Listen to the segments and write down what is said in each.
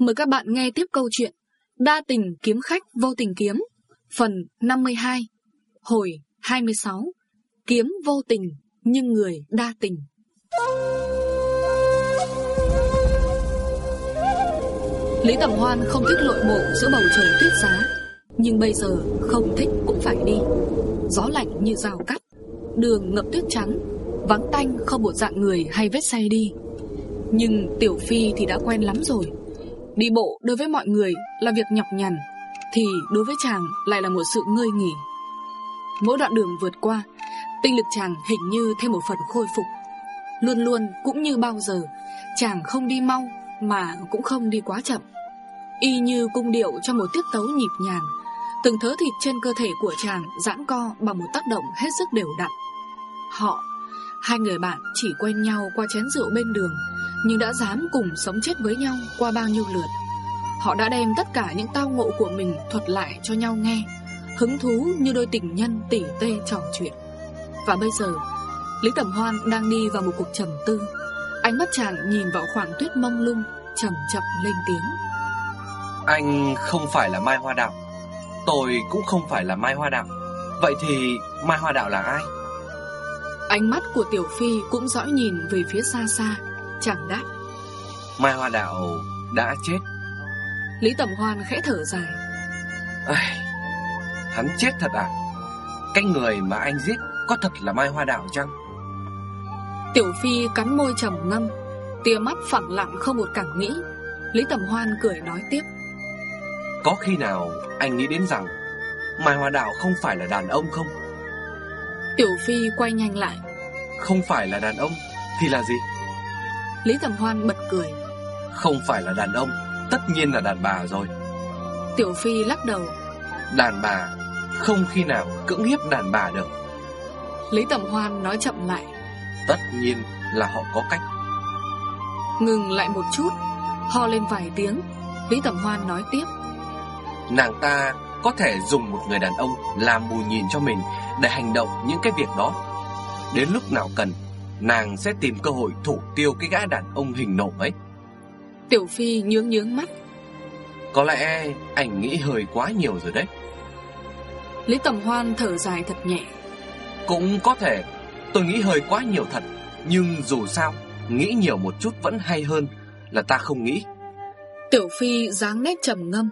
Mời các bạn nghe tiếp câu chuyện Đa tình kiếm khách vô tình kiếm, Phần 52 Hồi 26 Kiếm vô tình, nhưng người đa tình. Lý Tầm Hoan không thích lội bộ giữa bầu trời tuyết giá, Nhưng bây giờ không thích cũng phải đi. Gió lạnh như rào cắt, Đường ngập tuyết trắng, Vắng tanh không một dạng người hay vết xe đi. Nhưng Tiểu Phi thì đã quen lắm rồi. Đi bộ đối với mọi người là việc nhọc nhằn Thì đối với chàng lại là một sự ngơi nghỉ. Mỗi đoạn đường vượt qua Tinh lực chàng hình như thêm một phần khôi phục. Luôn luôn cũng như bao giờ Chàng không đi mau Mà cũng không đi quá chậm. Y như cung điệu cho một tiết tấu nhịp nhàng Từng thớ thịt trên cơ thể của chàng giãn co bằng một tác động hết sức đều đặn. Họ, hai người bạn chỉ quen nhau qua chén rượu bên đường nhưng đã dám cùng sống chết với nhau qua bao nhiêu lượt. Họ đã đem tất cả những tao ngộ của mình thuật lại cho nhau nghe, hứng thú như đôi tình nhân tỉ tê trò chuyện. Và bây giờ, Lý Tẩm Hoan đang đi vào một cuộc trầm tư. Ánh mắt chàng nhìn vào khoảng tuyết mông lung, chậm chậm lên tiếng. Anh không phải là Mai Hoa Đạo, tôi cũng không phải là Mai Hoa Đạo. Vậy thì Mai Hoa Đạo là ai? Ánh mắt của Tiểu Phi cũng dõi nhìn về phía xa xa Chàng đáp. Mai Hoa Đạo đã chết. Lý Tầm Hoan khẽ thở dài. Ai, Hắn chết thật à? Cái người mà anh giết Có thật là Mai Hoa Đạo chăng? Tiểu Phi cắn môi trầm ngâm Tia mắt phẳng lặng không một cảm nghĩ. Lý Tầm Hoan cười nói tiếp. Có khi nào anh nghĩ đến rằng Mai Hoa Đạo không phải là đàn ông không? Tiểu Phi quay nhanh lại. Không phải là đàn ông Thì là gì Lý Tầm Hoan bật cười. Không phải là đàn ông Tất nhiên là đàn bà rồi. Tiểu Phi lắc đầu. Đàn bà không khi nào cưỡng hiếp đàn bà được. Lý Tầm Hoan nói chậm lại. Tất nhiên là họ có cách. Ngừng lại một chút Ho lên vài tiếng Lý Tầm Hoan nói tiếp. Nàng ta có thể dùng một người đàn ông Làm bù nhìn cho mình Để hành động những cái việc đó. Đến lúc nào cần Nàng sẽ tìm cơ hội thủ tiêu cái gã đàn ông hình nổ ấy. Tiểu Phi nhướng nhướng mắt. Có lẽ anh nghĩ hơi quá nhiều rồi đấy. Lý Tầm Hoan thở dài thật nhẹ. Cũng có thể Tôi nghĩ hơi quá nhiều thật. Nhưng dù sao Nghĩ nhiều một chút vẫn hay hơn Là ta không nghĩ. Tiểu Phi dáng nét trầm ngâm.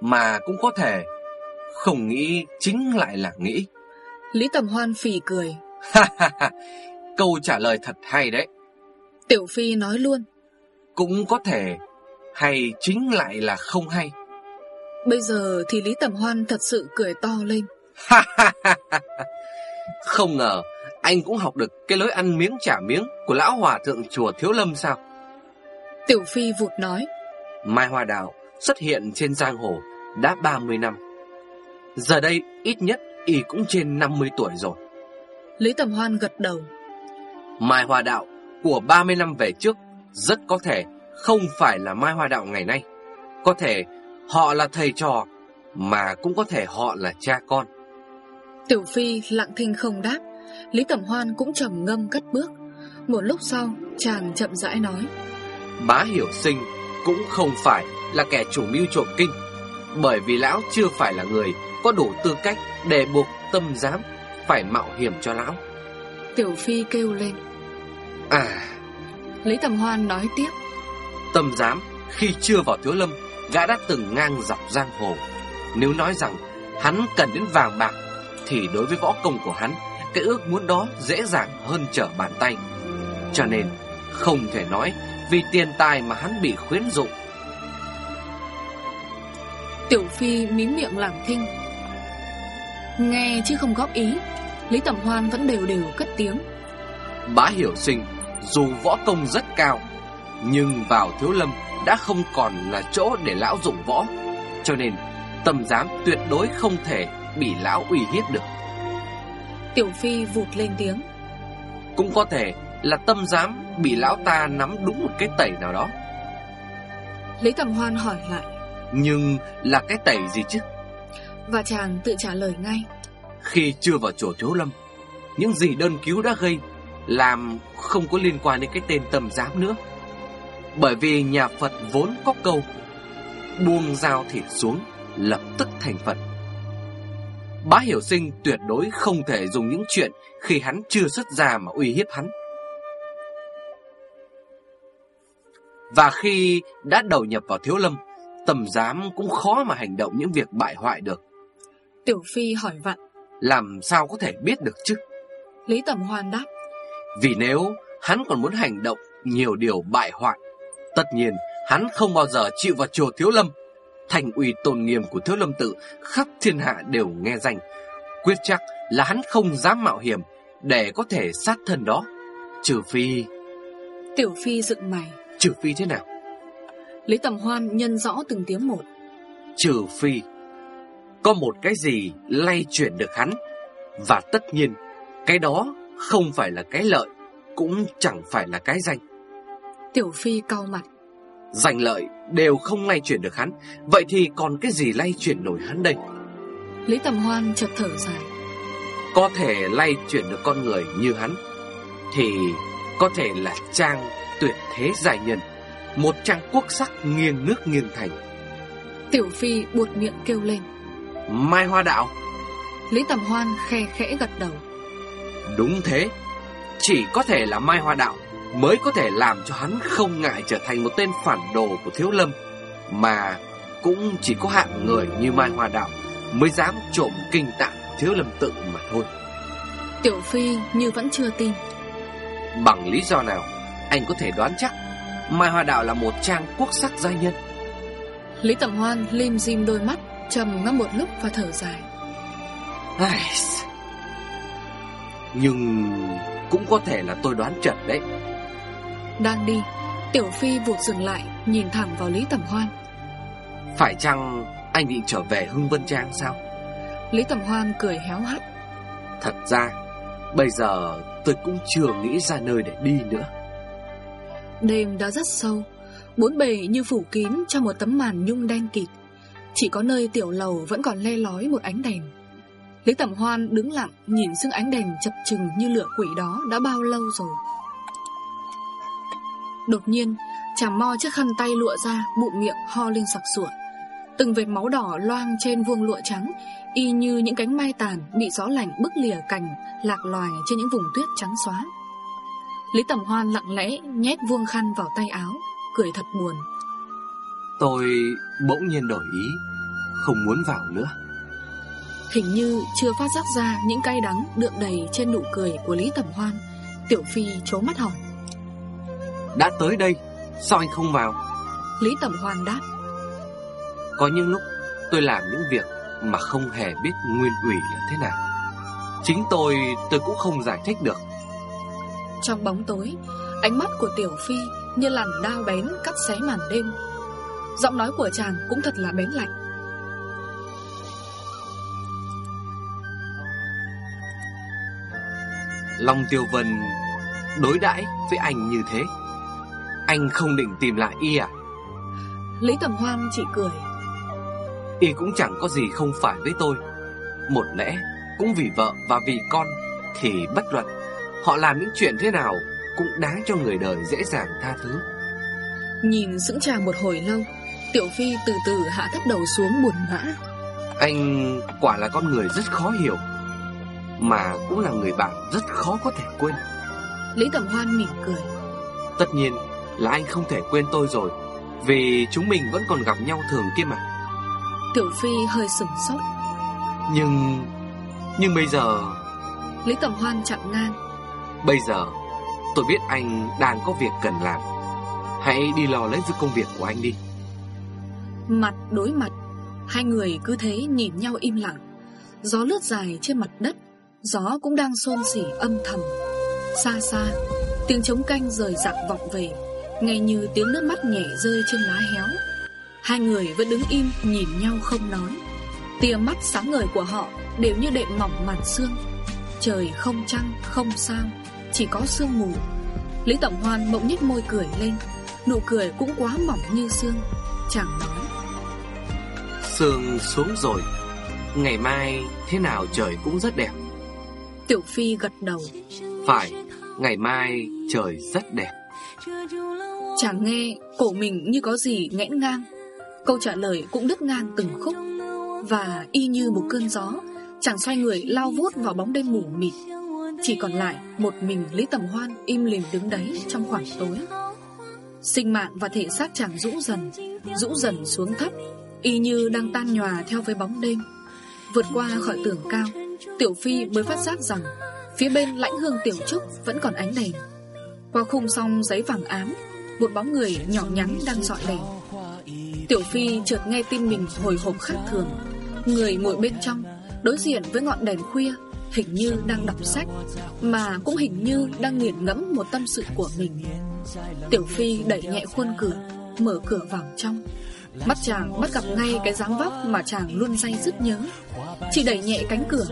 Mà cũng có thể Không nghĩ chính lại là nghĩ. Lý Tầm Hoan phì cười. Ha ha ha Câu trả lời thật hay đấy. Tiểu Phi nói luôn. Cũng có thể Hay chính lại là không hay. Bây giờ thì Lý Tầm Hoan thật sự cười to lên. Không ngờ Anh cũng học được cái lối ăn miếng trả miếng Của lão hòa thượng chùa Thiếu Lâm sao? Tiểu Phi vụt nói. Mai Hoa Đạo xuất hiện trên giang hồ Đã 30 năm. Giờ đây ít nhất Y cũng trên 50 tuổi rồi. Lý Tầm Hoan gật đầu Mai Hoa Đạo của 30 năm về trước rất có thể không phải là Mai Hoa Đạo ngày nay. Có thể họ là thầy trò, mà cũng có thể họ là cha con. Tiểu Phi lặng thinh không đáp, Lý Tẩm Hoan cũng trầm ngâm cất bước. Một lúc sau, chàng chậm rãi nói. Bá Hiểu Sinh cũng không phải là kẻ chủ mưu trộm kinh, bởi vì lão chưa phải là người có đủ tư cách để buộc tâm giám phải mạo hiểm cho lão. Tiểu Phi kêu lên. À. Lý Tầm Hoan nói tiếp. Tâm giám khi chưa vào thiếu lâm Gã đã từng ngang dọc giang hồ. Nếu nói rằng hắn cần đến vàng bạc Thì đối với võ công của hắn Cái ước muốn đó dễ dàng hơn trở bàn tay. Cho nên không thể nói Vì tiền tài mà hắn bị khuyến dụng Tiểu Phi mím miệng lặng thinh. Nghe chứ không góp ý Lý Tầm Hoan vẫn đều đều cất tiếng. Bá hiểu sinh dù võ công rất cao Nhưng vào thiếu lâm đã không còn là chỗ để lão dụng võ. Cho nên tâm giám tuyệt đối không thể bị lão uy hiếp được. Tiểu Phi vụt lên tiếng. Cũng có thể là tâm giám bị lão ta nắm đúng một cái tẩy nào đó. Lý Tầm Hoan hỏi lại. Nhưng là cái tẩy gì chứ? Và chàng tự trả lời ngay. Khi chưa vào chỗ thiếu lâm Những gì đơn cứu đã gây làm không có liên quan đến cái tên tâm giám nữa. Bởi vì nhà Phật vốn có câu buông dao thịt xuống, lập tức thành Phật. Bá Hiểu Sinh tuyệt đối không thể dùng những chuyện khi hắn chưa xuất ra mà uy hiếp hắn. Và khi đã đầu nhập vào Thiếu Lâm, tầm giám cũng khó mà hành động những việc bại hoại được. Tiểu Phi hỏi vặn. Làm sao có thể biết được chứ? Lý Tầm Hoan đáp. Vì nếu hắn còn muốn hành động nhiều điều bại hoại, tất nhiên hắn không bao giờ chịu vào chùa Thiếu Lâm. Thành uy tôn nghiêm của Thiếu Lâm tự khắp thiên hạ đều nghe danh. Quyết chắc là hắn không dám mạo hiểm để có thể sát thân đó. Trừ phi... Tiểu Phi dựng mày. Trừ phi thế nào? Lý Tầm Hoan nhân rõ từng tiếng một. Trừ phi có một cái gì lay chuyển được hắn. Và tất nhiên, cái đó không phải là cái lợi, cũng chẳng phải là cái danh. Tiểu Phi cau mặt. Danh lợi đều không lay chuyển được hắn, vậy thì còn cái gì lay chuyển nổi hắn đây? Lý Tầm Hoan chợt thở dài. Có thể lay chuyển được con người như hắn, thì có thể là trang tuyệt thế giải nhân, một trang quốc sắc nghiêng nước nghiêng thành. Tiểu Phi buột miệng kêu lên. Mai Hoa Đạo Lý Tầm Hoan khe khẽ gật đầu Đúng thế. Chỉ có thể là Mai Hoa Đạo Mới có thể làm cho hắn không ngại trở thành một tên phản đồ của Thiếu Lâm Mà cũng chỉ có hạng người như Mai Hoa Đạo Mới dám trộm kinh tạng Thiếu Lâm tự mà thôi. Tiểu Phi như vẫn chưa tin. Bằng lý do nào Anh có thể đoán chắc Mai Hoa Đạo là một trang quốc sắc giai nhân? Lý Tầm Hoan lim dim đôi mắt trầm ngâm một lúc và thở dài. Ai... Nhưng cũng có thể là tôi đoán chật đấy. Đang đi Tiểu Phi vụt dừng lại Nhìn thẳng vào Lý Tầm Hoan. Phải chăng anh định trở về Hưng Vân Trang sao? Lý Tầm Hoan cười héo hắt. Thật ra Bây giờ tôi cũng chưa nghĩ ra nơi để đi nữa. Đêm đã rất sâu Bốn bề như phủ kín trong một tấm màn nhung đen kịt. Chỉ có nơi tiểu lầu vẫn còn le lói một ánh đèn Lý Tẩm Hoan đứng lặng, Nhìn xương ánh đèn chập chừng như lửa quỷ đó Đã bao lâu rồi. Đột nhiên Chàng mo chiếc khăn tay lụa ra, Bụng miệng ho lên sặc sụa. Từng vệt máu đỏ loang trên vuông lụa trắng, Y như những cánh mai tàn Bị gió lạnh bức lìa cành, Lạc loài trên những vùng tuyết trắng xóa. Lý Tẩm Hoan lặng lẽ Nhét vuông khăn vào tay áo, Cười thật buồn. Tôi bỗng nhiên đổi ý, Không muốn vào nữa. Hình như chưa phát giác ra những cay đắng đượm đầy trên nụ cười của Lý Tầm Hoan. Tiểu Phi trố mắt hỏi. Đã tới đây Sao anh không vào? Lý Tầm Hoan đáp. Có những lúc tôi làm những việc Mà không hề biết nguyên ủy là thế nào. Chính tôi tôi cũng không giải thích được. Trong bóng tối Ánh mắt của Tiểu Phi như làn đao bén cắt xé màn đêm. Giọng nói của chàng cũng thật là bén lạnh Long Tiêu Vân đối đãi với anh như thế. Anh không định tìm lại y à? Lý Tầm Hoan chỉ cười. Y cũng chẳng có gì không phải với tôi. Một lẽ cũng vì vợ và vì con Thì bất luận. Họ làm những chuyện thế nào Cũng đáng cho người đời dễ dàng tha thứ. Nhìn sững chàng một hồi lâu Tiểu Phi từ từ hạ thấp đầu xuống buồn bã Anh quả là con người rất khó hiểu Mà cũng là người bạn rất khó có thể quên. Lý Tầm Hoan mỉm cười. Tất nhiên là anh không thể quên tôi rồi Vì chúng mình vẫn còn gặp nhau thường kia mà. Tiểu Phi hơi sửng sốt. Nhưng... Nhưng bây giờ... Lý Tầm Hoan chặn ngang. Bây giờ tôi biết anh đang có việc cần làm. Hãy đi lo lấy việc công việc của anh đi. Mặt đối mặt Hai người cứ thế nhìn nhau im lặng. Gió lướt dài trên mặt đất Gió cũng đang xôn xỉ âm thầm. Xa xa, Tiếng trống canh rời rạc vọng về. Nghe như tiếng nước mắt nhẹ rơi trên lá héo. Hai người vẫn đứng im nhìn nhau không nói. Tia mắt sáng ngời của họ Đều như đệm mỏng màn sương. Trời không trăng, không sao Chỉ có sương mù. Lý Tổng Hoan mộng nhếch môi cười lên. Nụ cười cũng quá mỏng như sương. Chẳng nói, Sương xuống rồi. Ngày mai thế nào trời cũng rất đẹp. Tiểu Phi gật đầu. Phải Ngày mai trời rất đẹp. Chàng nghe cổ mình như có gì nghẽn ngang. Câu trả lời cũng đứt ngang từng khúc. Và y như một cơn gió Chàng xoay người lao vút vào bóng đêm mù mịt. Chỉ còn lại một mình Lý Tầm Hoan im lìm đứng đấy trong khoảng tối. Sinh mạng và thể xác chàng rũ dần Rũ dần xuống thấp. Y như đang tan nhòa theo với bóng đêm Vượt qua khỏi tường cao Tiểu Phi mới phát giác rằng Phía bên lãnh hương tiểu trúc vẫn còn ánh đèn. Qua khung song giấy vàng ám, Một bóng người nhỏ nhắn đang dọi đèn. Tiểu Phi chợt nghe tim mình hồi hộp khác thường. Người ngồi bên trong Đối diện với ngọn đèn khuya Hình như đang đọc sách, Mà cũng hình như đang nghiền ngẫm một tâm sự của mình. Tiểu Phi đẩy nhẹ khuôn cửa, Mở cửa vào trong. Mắt chàng bắt gặp ngay cái dáng vóc Mà chàng luôn say dứt nhớ. Chỉ đẩy nhẹ cánh cửa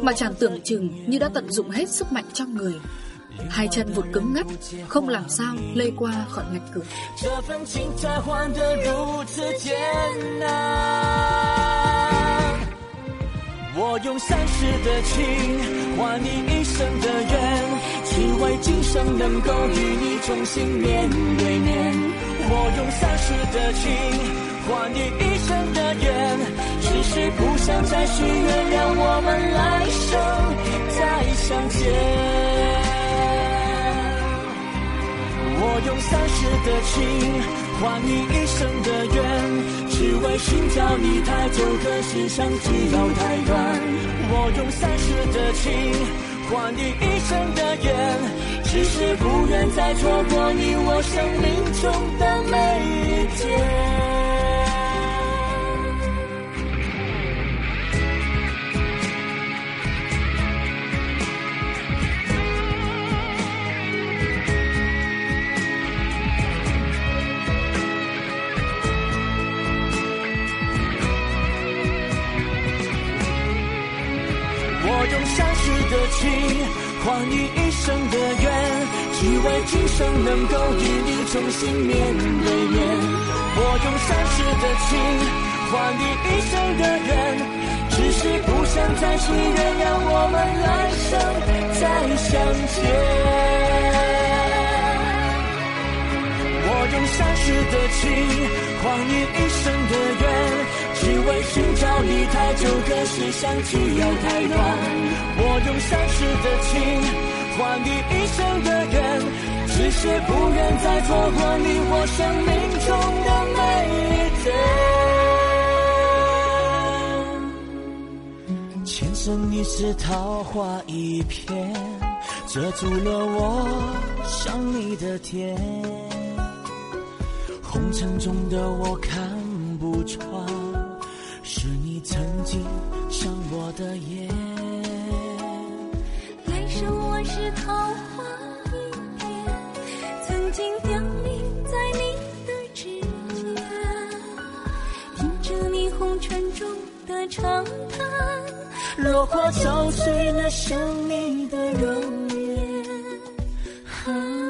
Mà chàng tưởng chừng như đã tận dụng hết sức mạnh trong người. Hai chân vụt cứng ngắt, Không làm sao lây qua khỏi ngạch cửa. 我用三世的情换你一生的缘，只。是不想再许愿，让我们来生再相见。我用三世的情换你一生的缘，只为寻找你太久，可是相聚又太短。我用三世的情换你一生的缘，只是不愿再错过你我生命中的每一天。我用相思的情换你一生的缘，只为今生能够与你重新面对面。我用三世的情换你一生的缘，只是不想再许愿，让我们来生再相见。我用三世的情换你一生的缘，只为寻找你太久，可是相聚又太短。我用三世的情换你一生的缘，只是不愿再错过你我生命中的每一天。前生你是桃花一片，遮住了我想你的天。红尘中的我看不穿，曾经伤我的眼。来生我是桃花一片，曾经凋零在你的指尖，听着你红尘中的长叹，落花敲碎了想你的容颜。啊